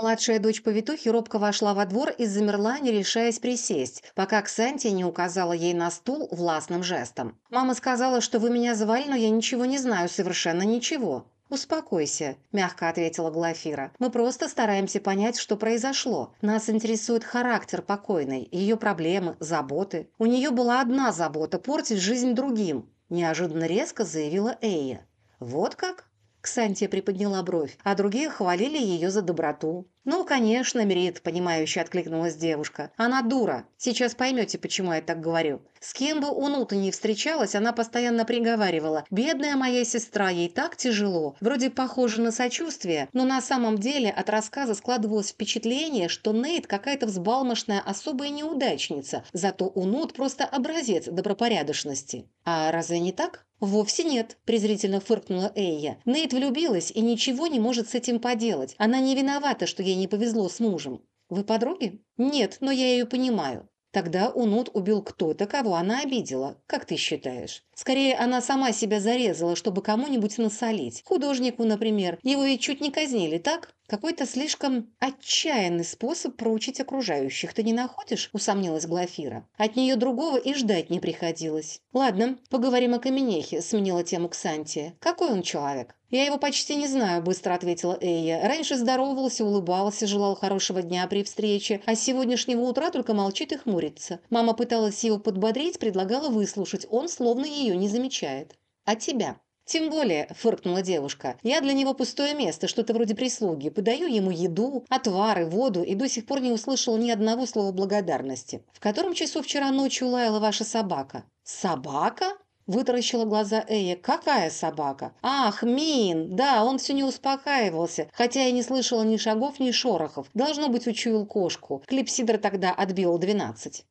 Младшая дочь повитухи робко вошла во двор и замерла, не решаясь присесть, пока Ксантия не указала ей на стул властным жестом. «Мама сказала, что вы меня звали, но я ничего не знаю, совершенно ничего». «Успокойся», – мягко ответила Глафира. «Мы просто стараемся понять, что произошло. Нас интересует характер покойной, ее проблемы, заботы. У нее была одна забота – портить жизнь другим», – неожиданно резко заявила Эйя. «Вот как?» Ксантия приподняла бровь, а другие хвалили ее за доброту. «Ну, конечно, Мерит», – понимающе откликнулась девушка. «Она дура. Сейчас поймете, почему я так говорю. С кем бы у Нута не встречалась, она постоянно приговаривала. «Бедная моя сестра, ей так тяжело». Вроде похоже на сочувствие, но на самом деле от рассказа складывалось впечатление, что Нейт какая-то взбалмошная особая неудачница, зато у Нут просто образец добропорядочности. А разве не так? «Вовсе нет», – презрительно фыркнула Эйя. «Нейт влюбилась и ничего не может с этим поделать. Она не виновата, что ей не повезло с мужем». «Вы подруги?» «Нет, но я ее понимаю». Тогда Унут убил кто-то, кого она обидела. Как ты считаешь? Скорее, она сама себя зарезала, чтобы кому-нибудь насолить. Художнику, например. Его ведь чуть не казнили, так? Какой-то слишком отчаянный способ проучить окружающих. Ты не находишь? Усомнилась Глафира. От нее другого и ждать не приходилось. Ладно, поговорим о Каменехе, сменила тему Ксантия. Какой он человек? «Я его почти не знаю», – быстро ответила Эйя. «Раньше здоровался, улыбался, желал хорошего дня при встрече, а с сегодняшнего утра только молчит и хмурится. Мама пыталась его подбодрить, предлагала выслушать. Он словно ее не замечает. А тебя?» «Тем более», – фыркнула девушка, – «я для него пустое место, что-то вроде прислуги. Подаю ему еду, отвары, воду и до сих пор не услышала ни одного слова благодарности. В котором часу вчера ночью лаяла ваша собака?» «Собака?» Вытаращила глаза Эя. «Какая собака?» «Ах, Мин! Да, он все не успокаивался, хотя я не слышала ни шагов, ни шорохов. Должно быть, учуял кошку. Клипсидра тогда отбил двенадцать».